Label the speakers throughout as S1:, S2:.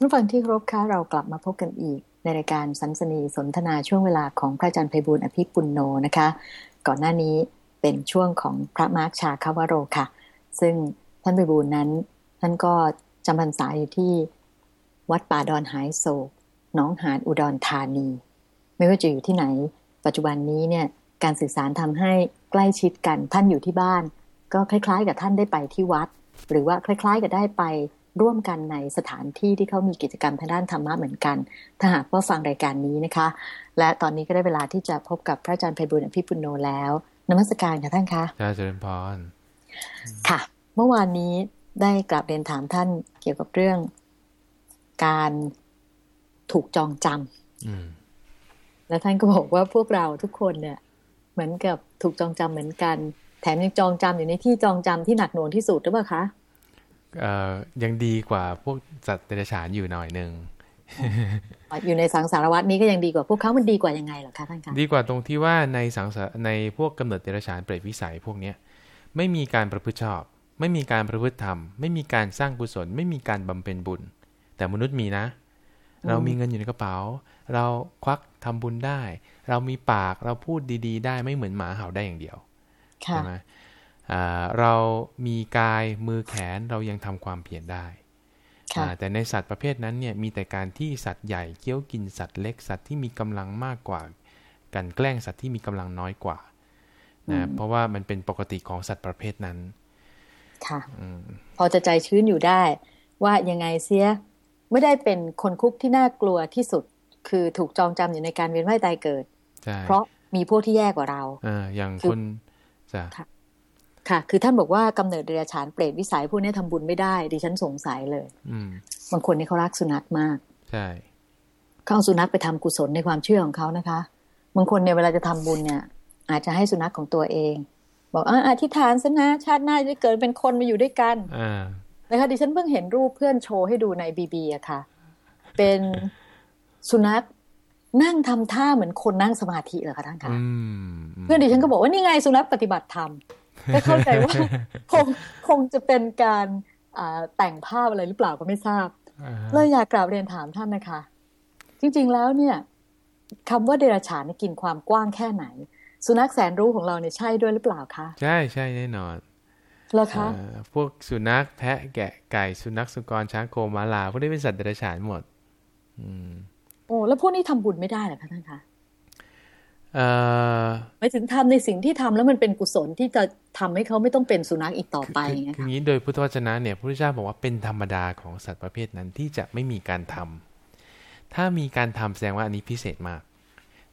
S1: ท่านฟังที่ครบค่ะเรากลับมาพบกันอีก ในรายการสันสนีสนทนาช่วงเวลาของพระอาจารย์ไพบุญอภิปุณโนนะคะ ก่อนหน้านี้เป็นช่วงของพระมาร์คชาคาวโรค่ะ ซึ่งท่านไพบุญนั้น ท่านก็จำพรรษาอยู่ที่วัดป่าดอนหายโศกหนองหานอุดรธานี ไม่ว่าจะอยู่ที่ไหน ปัจจุบันนี้เนี่ยการสื่อสารทำให้ใกล้ชิดกันท่านอยู่ที่บ้าน ก็คล้าย ๆ กับท่านได้ไปที่วัด หรือว่าคล้าย ๆ กับได้ไป ร่วมกันในสถานที่ที่เขามีกิจกรรมทางด้านธรรมะเหมือนกัน ถ้าหากว่าฟังรายการนี้นะคะ และตอนนี้ก็ได้เวลาที่จะพบกับพระอาจารย์ไพบุญอภิปุโนแล้วนมัสการค่ะท่านคะ
S2: อาจารย์พร
S1: ค่ะ เมื่อวานนี้ได้กลับเรียนถามท่านเกี่ยวกับเรื่อง การถูกจองจำแล้วท่านก็บอกว่าพวกเราทุกคนเนี่ย เหมือนกับถูกจองจำเหมือนกัน แถมยังจองจำอยู่ในที่จองจำที่หนักหน่วงที่สุดหรือเปล่าคะ
S2: ยังดีกว่าพวกสัตว์เดรัจฉานอยู่หน่อยหนึ่ง
S1: อยู่ในสังสารวัตนี้ก็ยังดีกว่าพวกเขามันดีกว่ายังไงหรอคะท่านคะ
S2: ดีกว่าตรงที่ว่าในสังสารในพวกกำเนิดเดรัจฉานเปรตวิสัยพวกเนี้ยไม่มีการประพฤติชอบ ไม่มีการประพฤติธรรม ไม่มีการสร้างกุศล ไม่มีการบำเพ็ญบุญ แต่มนุษย์มีนะ เรามีเงินอยู่ในกระเป๋า เราควักทำบุญได้ เรามีปากเราพูดดี ๆ ได้ไม่เหมือนหมาเห่าได้อย่างเดียวใช่ไหม เรามีกายมือแขนเรายังทำความเพียรได้ แต่ในสัตว์ประเภทนั้นเนี่ยมีแต่การที่สัตว์ใหญ่เคี้ยวกินสัตว์เล็กสัตว์ที่มีกำลังมากกว่า กันแกล้งสัตว์ที่มีกำลังน้อยกว่านะเพราะว่ามันเป็นปกติของสัตว์ประเภทนั้น
S1: ค่ะพอจะใจชื้นอยู่ได้ ว่ายังไงเสียไม่ได้เป็นคนคุกที่น่ากลัวที่สุด คือถูกจองจำอยู่ในการเวียนว่ายตายเกิด เพราะมีพวกที่แย่กว่าเรา
S2: ออย่างคนจะ
S1: ค่ะ คือท่านบอกว่ากำเนิดเดรัจฉานเปรตวิสัยพวกนี้ทำบุญไม่ได้ ดิฉันสงสัยเลย
S2: อื
S1: บางคนนี่เขารักสุนัขมาก
S2: ใช่
S1: เขาเอาสุนัขไปทำกุศลในความเชื่อของเขานะคะ บางคนเนี่ยเวลาจะทำบุญเนี่ย อาจจะให้สุนัขของตัวเอง บอกอ่าอธิษฐานซะนะชาติหน้าจะเกิดเป็นคนมาอยู่ด้วยกันนะคะดิฉันเพิ่งเห็นรูปเพื่อนโชว์ให้ดูในบีบีอะค่ะ เป็นสุนัขนั่งทำท่าเหมือนคนนั่งสมาธิเหรอคะท่านคะเพื่อนดิฉันก็บอกว่านี่ไงสุนัขปฏิบัติธรรม ก็เข้าใจว่าคงคงจะเป็นการแต่งภาพอะไรหรือเปล่าก็ไม่ทราบเลยอยากกราบเรียนถามท่านนะคะ จริงๆแล้วเนี่ยคำว่าเดรัจฉานกินความกว้างแค่ไหน สุนัขแสนรู้ของเราเนี่ยใช่ด้วยหรือเปล่าคะ
S2: ใช่ใช่แน่นอน
S1: แล้วคะ
S2: พวกสุนัขแพะแกะไก่สุนัขสุกรช้างโคมาลาพวกนี้เป็นสัตว์เดรัจฉานหมด อืม
S1: โอ้แล้วพวกนี้ทำบุญไม่ได้เหรอคะท่านคะ
S2: ห
S1: มายถึงทำในสิ่งที่ทำแล้วมันเป็นกุศลที่จะทำให้เขาไม่ต้องเป็นสุนัขอีกต่อไปอย่าง
S2: เงี้ยคืองี้โดยพุทธวจนะเนี่ยพระพุทธเจ้าบอกว่าเป็นธรรมดาของสัตว์ประเภทนั้นที่จะไม่มีการทำถ้ามีการทำแสดงว่าอันนี้พิเศษมาก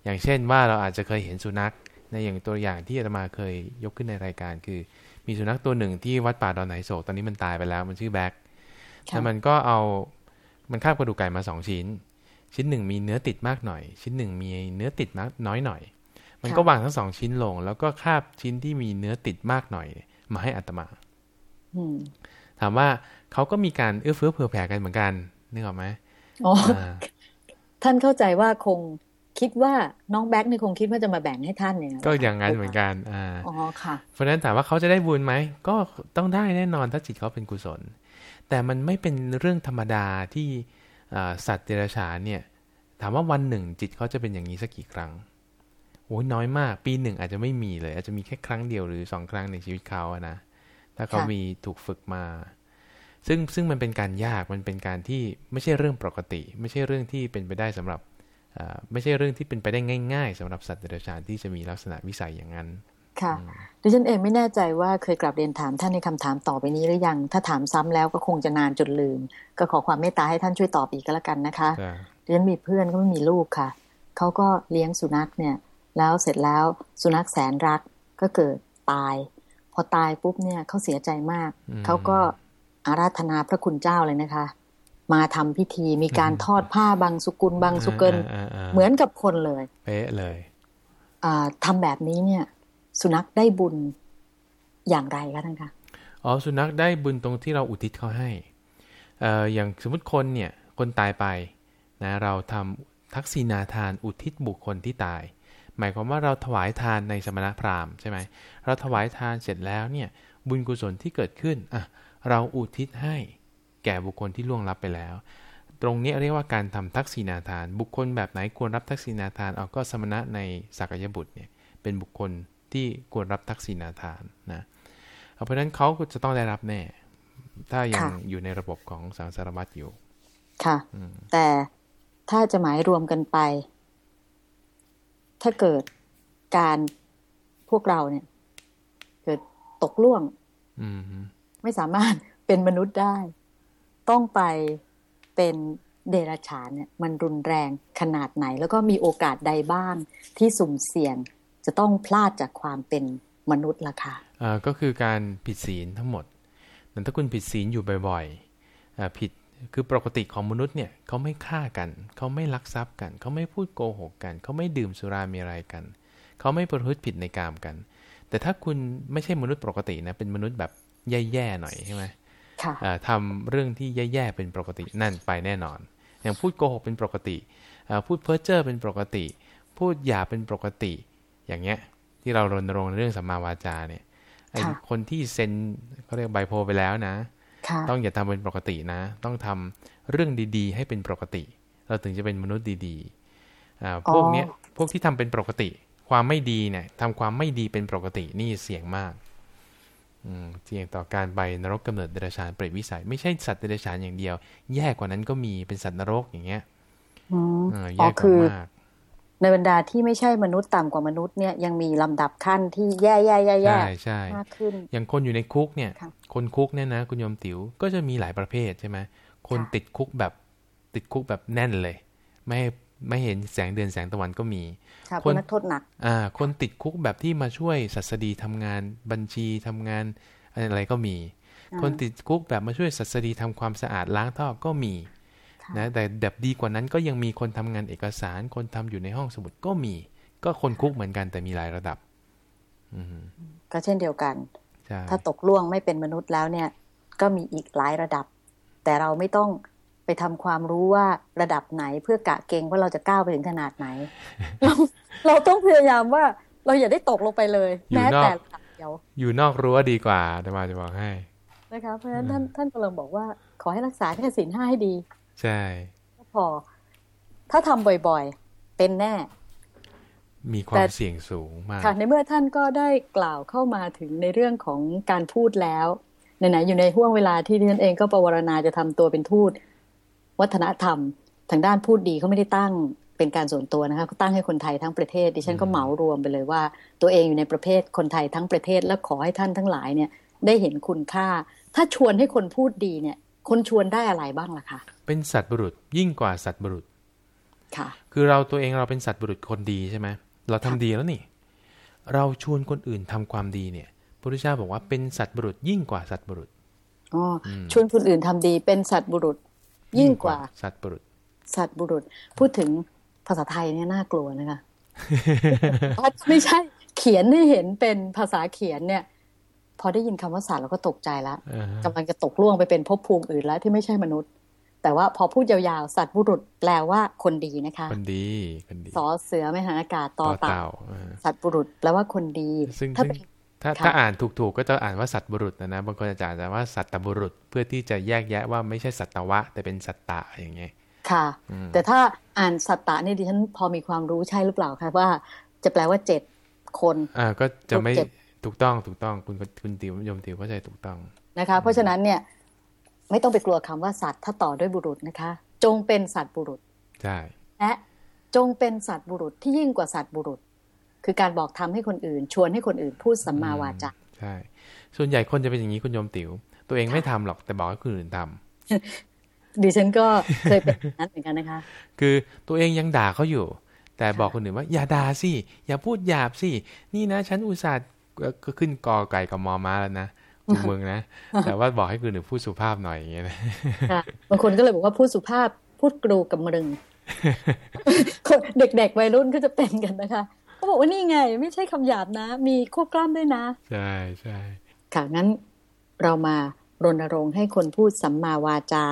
S2: อย่างเช่นว่าเราอาจจะเคยเห็นสุนัขในอย่างตัวอย่างที่อาตมาเคยยกขึ้นในรายการ คือ มีสุนัขตัวหนึ่งที่วัดป่าดอนไหนโศกตอนนี้มันตายไปแล้ว มันชื่อแบ็คแล้วมันก็เอามันคาบกระดูกไก่มาสองชิ้น ชิ้นหนึ่งมีเนื้อติดมากหน่อย ชิ้นหนึ่งมีเนื้อติดมากน้อยหน่อย มันก็วางทั้งสองชิ้นลง แล้วก็คาบชิ้นที่มีเนื้อติดมากหน่อย มาให้อัตมาถามว่าเขาก็มีการเอื้อเฟื้อเผื่อแผ่กันเหมือนกันนึกออกไหม
S1: อ๋อท่านเข้าใจว่าคงคิดว่าน้องแบ็คนี่คงคิดว่าจะมาแบ่งให้ท่านเนี่ย
S2: ก็อย่างนั้นเหมือนกันอ่า
S1: อ๋อค่ะ
S2: เพราะฉะนั้นถามว่าเขาจะได้บุญไหมก็ต้องได้แน่นอนถ้าจิตเขาเป็นกุศล แต่มันไม่เป็นเรื่องธรรมดาที่ สัตว์เดรัจฉานเนี่ยถามว่าวันหนึ่งจิตเขาจะเป็นอย่างนี้สักกี่ครั้งโอ้น้อยมาก ปีหนึ่งอาจจะไม่มีเลย อาจจะมีแค่ครั้งเดียวหรือสองครั้งในชีวิตเขาอะนะถ้าเขามีถูกฝึกมา ซึ่งซึ่งมันเป็นการยากมันเป็นการที่ไม่ใช่เรื่องปกติ ไม่ใช่เรื่องที่เป็นไปได้สำหรับไม่ใช่เรื่องที่เป็นไปได้ง่าย ๆสำหรับสัตว์เดรัจฉานที่จะมีลักษณะวิสัยอย่างนั้น
S1: ค่ะดิฉันเองไม่แน่ใจว่าเคยกลับเรียนถามท่านในคำถามต่อไปนี้หรือยัง ถ้าถามซ้ำแล้วก็คงจะนานจนลืม ก็ขอความเมตตาให้ท่านช่วยตอบอีกก็แล้วกันนะคะดิฉันมีเพื่อนก็ไม่มีลูกค่ะเขาก็เลี้ยงสุนัขเนี่ย แล้วเสร็จแล้วสุนัขแสนรักก็เกิดตาย พอตายปุ๊บเนี่ยเขาเสียใจมากเขาก็อาราธนาพระคุณเจ้าเลยนะคะ มาทำพิธีมีการทอดผ้าบางสุกุลบางสุเกินเหมือนกับคนเลย
S2: เป๊ะเลย
S1: ทำแบบนี้เนี่ย สุนัขได้บุญอย่างไรคะท่านคะ
S2: อ๋อสุนัขได้บุญตรงที่เราอุทิศเขาให้เอ่ออย่างสมมติคนเนี่ยคนตายไปนะเราทำทักษิณาทานอุทิศบุคคลที่ตาย หมายความว่าเราถวายทานในสมณพราหมณ์ใช่ไหมเราถวายทานเสร็จแล้วเนี่ยบุญกุศลที่เกิดขึ้นอะเราอุทิศให้แก่บุคคลที่ล่วงลับไปแล้ว ตรงนี้เรียกว่าการทำทักษิณาทาน บุคคลแบบไหนควรรับทักษิณาทานเอาก็สมณะในสักยบุตรเนี่ยเป็นบุคคล ที่ควรรับทักษิณาทานนะเพราะฉะนั้นเขาก็จะต้องได้รับแน่ ถ้ายังอยู่ในระบบของสังสารวัตรอยู่
S1: ค่ะ แต่ถ้าจะหมายรวมกันไป ถ้าเกิดการพวกเราเนี่ย เกิดตกล่วงไม่สามารถเป็นมนุษย์ได้ ต้องไปเป็นเดรัจฉานเนี่ยมันรุนแรงขนาดไหน แล้วก็มีโอกาสใดบ้างที่สุ่มเสี่ยง จะต้องพลาดจากความเป็นมนุษย์ล่ะค่ะ
S2: อ่าก็คือการผิดศีลทั้งหมดแต่ถ้าคุณผิดศีลอยู่บ่อยๆอ่าผิดคือปกติของมนุษย์เนี่ยเขาไม่ฆ่ากันเขาไม่ลักทรัพย์กันเขาไม่พูดโกหกกันเขาไม่ดื่มสุรามีอะไรกันเขาไม่ประพฤติผิดในกามกัน แต่ถ้าคุณไม่ใช่มนุษย์ปกตินะเป็นมนุษย์แบบแย่ๆหน่อยใช่ไหมทำเรื่องที่แย่ๆเป็นปกตินั่นไปแน่นอน อย่างพูดโกหกเป็นปกติ พูดเพ้อเจ้อเป็นปกติ พูดหยาเป็นปกติ อย่างเงี้ยที่เรารณรงค์ในเรื่องสัมมาวาจาเนี่ยไอ้คนที่เซ็นเขาเรียกใบโพไปแล้วนะ ต้องอย่าทำเป็นปกตินะ ต้องทำเรื่องดีๆ ให้เป็นปกติ เราถึงจะเป็นมนุษย์ดีๆพวกเนี้ยพวกที่ทำเป็นปกติ ความไม่ดีเนี่ยทำความไม่ดีเป็นปกตินี่เสี่ยงมากเสี่ยงต่อการไปนรกกำเนิดเดรัจฉานเปรตวิสัย ไม่ใช่สัตว์เดรัจฉานอย่างเดียว แย่กว่านั้นก็มีเป็นสัตว์นรกอย่างเงี้ย
S1: แย่กว่ามาก ในบรรดาที่ไม่ใช่มนุษย์ต่ำกว่ามนุษย์เนี่ยยังมีลำดับขั้นที่แย่แย่แย่แย่
S2: ใช่มากขึ้น อย่างคนอยู่ในคุกเนี่ย คนคุกเนี่ยนะ คุณยมติ๋วก็จะมีหลายประเภทใช่ไหมคนติดคุกแบบติดคุกแบบแน่นเลย ไม่ไม่เห็นแสงเดือนแสงตะวันก็มี
S1: คนนักโทษหนัก
S2: อ่า คนติดคุกแบบที่มาช่วยศัสดีทำงานบัญชีทำงานอะไรก็มี คนติดคุกแบบมาช่วยศัสดีทำความสะอาดล้างท่อก็มี นะแต่แบบดีกว่านั้นก็ยังมีคนทำงานเอกสาร คนทำอยู่ในห้องสมุดก็มี ก็คนคุกเหมือนกันแต่มีหลายระดับ
S1: อืก็เช่นเดียวกัน ถ้าตกล่วงไม่เป็นมนุษย์แล้วเนี่ย ก็มีอีกหลายระดับ แต่เราไม่ต้องไปทำความรู้ว่าระดับไหนเพื่อกะเกงว่าเราจะก้าวไปถึงขนาดไหน เราเราต้องพยายามว่าเราอย่าได้ตกลงไปเลย แม้แต่
S2: เดียวอยู่นอกรั้วดีกว่าจะมาจะบอกให้
S1: นะคะเพราะฉะนั้นท่านท่านกำลังบอกว่า ขอให้รักษาแค่ศีลห้าให้ดี
S2: ใช่
S1: พอ ถ้าทำบ่อยๆ เป็นแน่
S2: มีความเสี่ยงสูงมาก
S1: ค่ะ ในเมื่อท่านก็ได้กล่าวเข้ามาถึงในเรื่องของการพูดแล้วไหนๆอยู่ในห่วงเวลาที่ดิฉันเองก็ประวรณาจะทำตัวเป็นทูต วัฒนธรรม ทางด้านพูดดีเขาไม่ได้ตั้งเป็นการส่วนตัวนะคะเขาตั้งให้คนไทยทั้งประเทศ ดิฉันก็เหมารวมไปเลยว่า ตัวเองอยู่ในประเภทคนไทยทั้งประเทศ และขอให้ท่านทั้งหลายเนี่ยได้เห็นคุณค่า ถ้าชวนให้คนพูดดีเนี่ย คนชวนได้อะไรบ้างล่ะคะ
S2: เป็นสัตว์บุรุษยิ่งกว่าสัตว์บุรุษ
S1: ค่ะ
S2: คือเราตัวเองเราเป็นสัตว์บุรุษคนดีใช่ไหมเราทำดีแล้วนี่ เราชวนคนอื่นทำความดีเนี่ยพระพุทธเจ้าบอกว่าเป็นสัตว์บุรุษยิ่งกว่าสัตว์บุรุษ
S1: อ๋อชวนคนอื่นทำดีเป็นสัตว์บุรุษ ยิ่งกว่า
S2: สัตว์บุรุษ
S1: สัตว์บุรุษ พูดถึงภาษาไทยเนี่ยน่ากลัวนะคะเพราะไม่ใช่เขียนให้เห็นเป็นภาษาเขียนเนี่ย พอได้ยินคำว่าสัตว์เราก็ตกใจแล้วกำลังจะตกล่วงไปเป็นภพภูมิอื่นแล้วที่ไม่ใช่มนุษย์ แต่ว่าพอพูดยาวๆ สัตว์บุรุษแปลว่าคนดีนะคะ
S2: คนดีคนดี
S1: สอเสือไม่หาอากาศต่อเต่าสัตว์บุรุษแปลว่าคนดี
S2: ซึ่งถ้าถ้าถ้าอ่านถูกๆก็จะอ่านว่าสัตว์บุรุษนะนะบางคนจะอ่านว่าสัตตบุรุษเพื่อที่จะแยกแยะว่าไม่ใช่สัตวะ แต่เป็นสัตตะอย่างเงี้ย
S1: ค่ะ แต่ถ้าอ่านสัตตะนี่ดิฉันพอมีความรู้ใช่หรือเปล่าคะว่า จะแปลว่าเจ็ดคน
S2: อ่าก็จะไม่ ถูกต้องถูกต้องคุณคุณติวยมติวเข้าใจถูกต้อง
S1: นะคะ เพราะฉะนั้นเนี่ยไม่ต้องไปกลัวคำว่าสัตว์ถ้าต่อด้วยบุรุษนะคะ จงเป็นสัตว์บุรุษ
S2: ใช่
S1: และจงเป็นสัตว์บุรุษที่ยิ่งกว่าสัตว์บุรุษ คือการบอกทำให้คนอื่น ชวนให้คนอื่นพูดสัมมาวาจา
S2: ใช่ส่วนใหญ่คนจะเป็นอย่างนี้คุณโยมติ๋วตัวเองไม่ทำหรอกแต่บอกให้คนอื่นทำ
S1: ดิฉันก็เคยเป็นนั้นเหมือนกันนะคะ
S2: คือตัวเองยังด่าเขาอยู่ แต่บอกคนอื่นว่าอย่าด่าสิอย่าพูดหยาบสินี่นะ ฉันอุตส่าห์ ก็ขึ้นกอไก่กับมอม้าแล้วนะกูเมืองนะ แต่ว่าบอกให้คุณหนึ่งพูดสุภาพหน่อยอย่างเงี้ยนะ
S1: บางคนก็เลยบอกว่าพูดสุภาพพูดกรูกับมรึงเด็กๆวัยรุ่นก็จะเป็นกันนะคะเขาบอกว่านี่ไง ไม่ใช่คำหยาบนะ มีควบกล้ามด้วยนะ
S2: ใช่ใช่
S1: ค่ะงั้นเรามารณรงค์ให้คนพูดสัมมาวาจา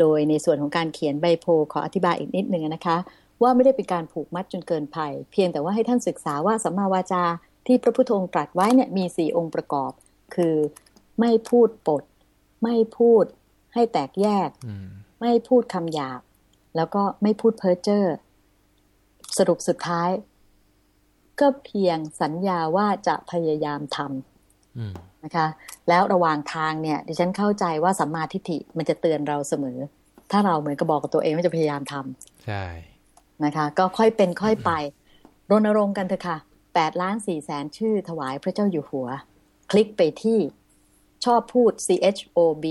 S1: โดยในส่วนของการเขียนใบโพขออธิบายอีกนิดหนึ่งนะคะ ว่าไม่ได้เป็นการผูกมัดจนเกินภัยเพียงแต่ว่าให้ท่านศึกษาว่าสัมมาวาจา ที่พระพุทธองค์ตรัสไว้เนี่ยมีสี่องค์ประกอบ คือไม่พูดปด ไม่พูดให้แตกแยก ไม่พูดคำหยาบ แล้วก็ไม่พูดเพ้อเจ้อสรุปสุดท้าย ก็เพียงสัญญาว่าจะพยายามทำนะคะ แล้วระหว่างทางเนี่ย ดิฉันเข้าใจว่าสัมมาทิฏฐิมันจะเตือนเราเสมอ ถ้าเราเหมือนกับบอกกับตัวเองว่าจะพยายามทำ
S2: ใช่
S1: นะคะ ก็ค่อยเป็นค่อยไปรณรงค์กันเถอะค่ะ แปดล้านสี่แสนชื่อถวายพระเจ้าอยู่หัว คลิกไปที่ชอบพูด C H O B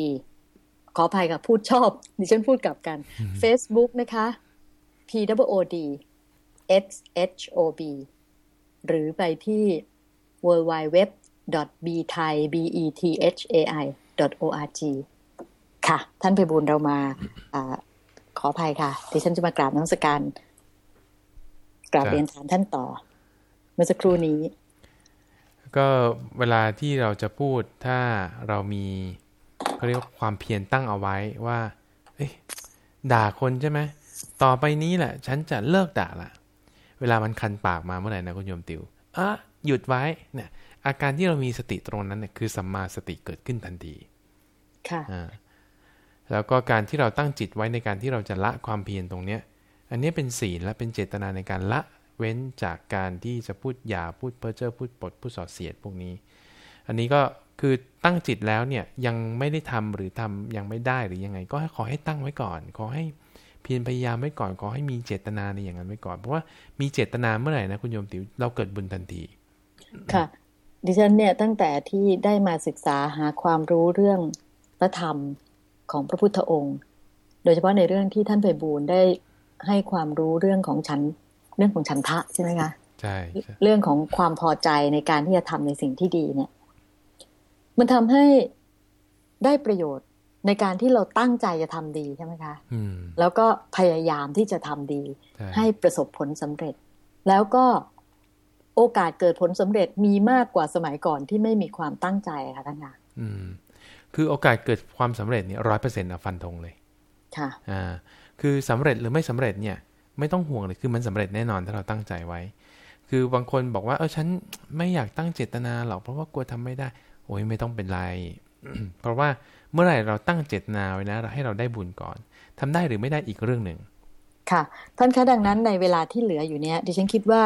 S1: ขออภัยค่ะพูดชอบ ดิฉันพูดกลับกัน Facebook นะคะ P W O D X H O B หรือไปที่ w w w b t h a i b e t h a i o r g ค่ะ ท่านไปบุญเรามาอขออภัยค่ะ ดิฉันจะมากราบน้ำสการกราบเรียนถามท่านต่อ เมื่อสักครู่นี้
S2: ก็เวลาที่เราจะพูดถ้าเรามีเขาเรียกว่าความเพียรตั้งเอาไว้ว่า เอ้ด่าคนใช่ไหมต่อไปนี้แหละ ฉันจะเลิกด่าละเวลามันคันปากมาเมื่อไหร่นะคุณโยมติวอะหยุดไว้เนี่ย อาการที่เรามีสติตรงนั้นเนี่ยคือสัมมาสติเกิดขึ้นทันที
S1: ค่ะอ่า
S2: แล้วก็การที่เราตั้งจิตไว้ในการที่เราจะละความเพียรตรงเนี้ย อันนี้เป็นศีลและเป็นเจตนาในการละ เว้นจากการที่จะพูดหยาพูดเพ้อเจ้อพูดปดพูดสอดเสียดพวกนี้ อันนี้ก็คือตั้งจิตแล้วเนี่ยยังไม่ได้ทำหรือทำยังไม่ได้หรือยังไง ก็ขอให้ตั้งไว้ก่อน ขอให้เพียรพยายามไว้ก่อนขอให้มีเจตนาในอย่างนั้นไว้ก่อน เพราะว่ามีเจตนาเมื่อไหร่นะคุณโยมติ๋วเราเกิดบุญทันที
S1: ค่ะ ดิฉันเนี่ยตั้งแต่ที่ได้มาศึกษาหาความรู้เรื่องพระธรรมของพระพุทธองค์ โดยเฉพาะในเรื่องที่ท่านไปบูรได้ให้ความรู้เรื่องของฉัน เรื่องของฉันทะใช่ไหมคะ
S2: ใช่
S1: เรื่องของความพอใจในการที่จะทำในสิ่งที่ดีเนี่ย มันทำให้ได้ประโยชน์ในการที่เราตั้งใจจะทำดีใช่ไหมคะแล้วก็พยายามที่จะทำดี ให้ประสบผลสำเร็จ แล้วก็โอกาสเกิดผลสำเร็จมีมากกว่าสมัยก่อนที่ไม่มีความตั้งใจค่ะท่านคะ
S2: คือโอกาสเกิดความสำเร็จเนี่ยร้อยเปอร์เซ็นต์ฟันธงเลย
S1: ค่ะ
S2: อ่า คือสำเร็จหรือไม่สำเร็จเนี่ย ไม่ต้องห่วงเลยคือมันสำเร็จแน่นอนถ้าเราตั้งใจไว้ คือบางคนบอกว่าเออฉันไม่อยากตั้งเจตนาหรอกเพราะว่ากลัวทำไม่ได้ โอ้ยไม่ต้องเป็นไร เพราะว่าเมื่อไหร่เราตั้งเจตนาไว้นะเราให้เราได้บุญก่อนทำได้หรือไม่ได้อีกเรื่องหนึ่ง
S1: ค่ะท่านคะดังนั้นในเวลาที่เหลืออยู่เนี้ยดิฉันคิดว่า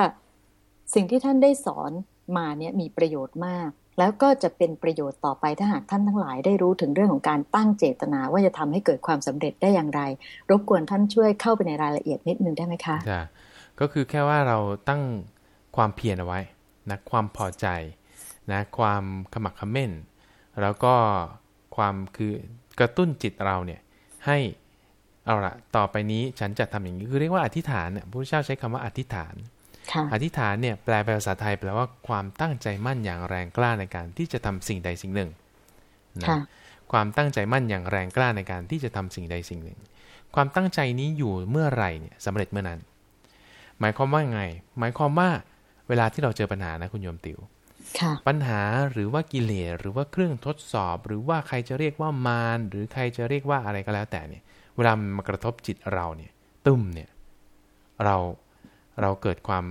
S1: สิ่งที่ท่านได้สอนมาเนี่ยมีประโยชน์มาก แล้วก็จะเป็นประโยชน์ต่อไปถ้าหากท่านทั้งหลายได้รู้ถึงเรื่องของการตั้งเจตนาว่าจะทำให้เกิดความสำเร็จได้อย่างไร รบกวนท่านช่วยเข้าไปในรายละเอียดนิดนึงได้ไหมคะ
S2: จ้ะก็คือแค่ว่าเราตั้งความเพียรเอาไว้นะความพอใจนะความขมักขม้น แล้วก็ความคือกระตุ้นจิตเราเนี่ยให้เอาละต่อไปนี้ฉันจะทำอย่างนี้คือเรียกว่าอธิษฐานเนี่ยพระพุทธเจ้าใช้คำว่าอธิษฐาน อธิษฐานเนี่ยแปลเป็นภาษาไทยแปลว่าความตั้งใจมั่นอย่างแรงกล้าในการที่จะทำสิ่งใดสิ่งหนึ่งนะความตั้งใจมั่นอย่างแรงกล้าในการที่จะทำสิ่งใดสิ่งหนึ่ง ความตั้งใจนี้อยู่เมื่อไรเนี่ยสำเร็จเมื่อนั้น หมายความว่าไง หมายความว่าเวลาที่เราเจอปัญหานะคุณโยมติวปัญหาหรือว่ากิเลสหรือว่าเครื่องทดสอบ หรือว่าใครจะเรียกว่ามารหรือใครจะเรียกว่าอะไรก็แล้วแต่เนี่ย เวลามันมากระทบจิตเราเนี่ย ตุ้มเนี่ย เรา เราเกิดความ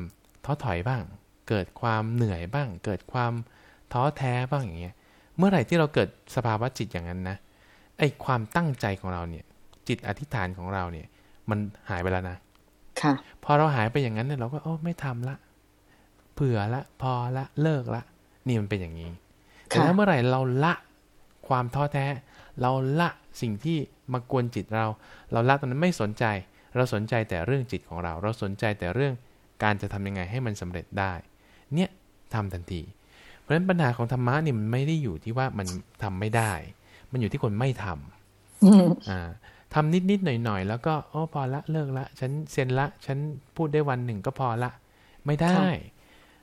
S2: ท้อถอยบ้าง เกิดความเหนื่อยบ้าง เกิดความท้อแท้บ้างอย่างเงี้ย เมื่อไหร่ที่เราเกิดสภาวะจิตอย่างนั้นนะ ไอ้ความตั้งใจของเราเนี่ย จิตอธิษฐานของเราเนี่ย มันหายไปแล้วนะ
S1: ค่ะ
S2: พอเราหายไปอย่างนั้นเนี่ยเราก็โอ้ไม่ทำละ เผื่อละ พอละเลิกละ นี่มันเป็นอย่างนี้ แต่ถ้าเมื่อไหร่เราละความท้อแท้ เราละสิ่งที่มากวนจิตเรา เราละตอนนั้นไม่สนใจ เราสนใจแต่เรื่องจิตของเรา เราสนใจแต่เรื่องการจะทำยังไงให้มันสำเร็จได้ เนี่ยทำทันที เพราะฉะนั้นปัญหาของธรรมะเนี่ยมันไม่ได้อยู่ที่ว่ามันทำไม่ได้ มันอยู่ที่คนไม่ทำอ่าทำนิดนิดหน่อยหน่อยแล้วก็โอ้พอละเลิกละ ฉันเซ็นละ ฉันพูดได้วันหนึ่งก็พอละ ไม่ได้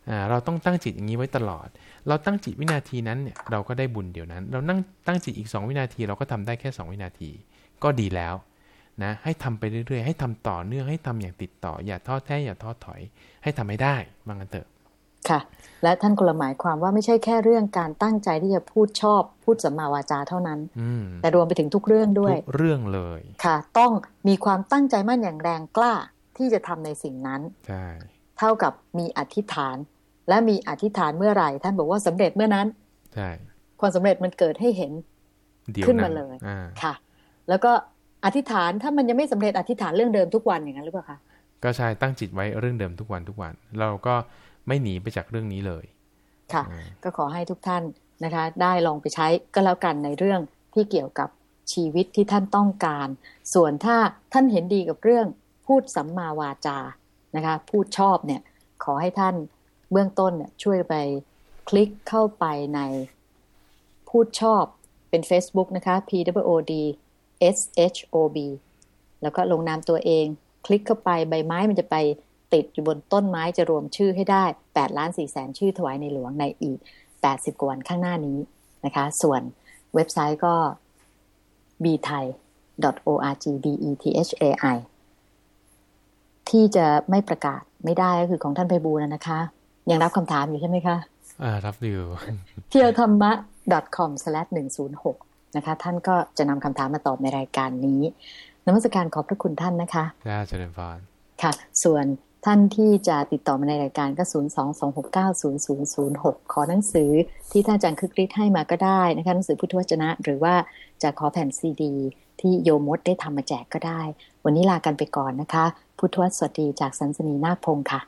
S2: อ่าเราต้องตั้งจิตอย่างนี้ไว้ตลอด เราตั้งจิตวินาทีนั้นเนี่ยเราก็ได้บุญเดี๋ยวนั้น เรานั่งตั้งจิตอีกสองวินาทีเราก็ทำได้แค่สองวินาที ก็ดีแล้ว นะให้ทำไปเรื่อยๆ ให้ทำต่อเนื่องให้ทำอย่างติดต่อ อย่าท้อแท้อย่าท้อถอย ให้ทำให้ได้บางกันเถอะ
S1: ค่ะ และท่านก็ละหมายความว่าไม่ใช่แค่เรื่องการตั้งใจที่จะพูดชอบพูดสัมมาวาจาเท่านั้น แต่รวมไปถึงทุกเรื่องด้วย
S2: ทุกเรื่องเลย
S1: ค่ะ ต้องมีความตั้งใจมั่นอย่างแรงกล้าที่จะทำในสิ่งนั้น
S2: ใช่
S1: เท่ากับมีอธิษฐาน และมีอธิษฐานเมื่อไหร่ ท่านบอกว่าสำเร็จเมื่อนั้น
S2: ใช่
S1: ความสำเร็จมันเกิดให้เห็นขึ้นมาเลยค่ะ แล้วก็ อธิษฐานถ้ามันยังไม่สำเร็จอธิษฐานเรื่องเดิมทุกวันอย่างนั้นหรือเปล่าคะ
S2: ก็ใช่ตั้งจิตไว้เรื่องเดิมทุกวันทุกวัน เราก็ไม่หนีไปจากเรื่องนี้เลย
S1: ค่ะ ก็ขอให้ทุกท่านนะคะ ได้ลองไปใช้ก็แล้วกันในเรื่องที่เกี่ยวกับชีวิตที่ท่านต้องการ ส่วนถ้าท่านเห็นดีกับเรื่องพูดสัมมาวาจานะคะ พูดชอบเนี่ยขอให้ท่านเบื้องต้นเนี่ยช่วยไปคลิกเข้าไปในพูดชอบเป็น Facebook นะคะ P W O D S H O B แล้วก็ลงนามตัวเอง คลิกเข้าไปใบไม้มันจะไปติดอยู่บนต้นไม้จะรวมชื่อให้ได้8ล้าน4แสนชื่อถวายในหลวงในอีก 80 กว่าวันข้างหน้านี้นะคะ ส่วนเว็บไซต์ก็ b t h a i org b e t h a i ที่จะไม่ประกาศไม่ได้ก็คือของท่านไพบูลนะคะ ยังรับคำถามอยู่ใช่ไหมคะ
S2: อ่า รับอยู่
S1: เที่ยวธรรมะ com/106 นะคะ ท่านก็จะนำคำถามมาตอบในรายการนี้นมัสการขอบพระคุณท่านนะคะ
S2: ได้เจริญพร
S1: ค่ะ ส่วนท่านที่จะติดต่อมาในรายการก็ 0 2 2 6 9 0 0 0 6 ขอหนังสือที่ท่านอาจารย์คึกฤทธิ์ให้มาก็ได้นะคะหนังสือพุทธวจนะ หรือว่าจะขอแผ่นซีดี ที่โยมดได้ทำมาแจกก็ได้ วันนี้ลากันไปก่อนนะคะ พุทธวสวัสดีจากสันสนีนาคพงศ์ค่ะ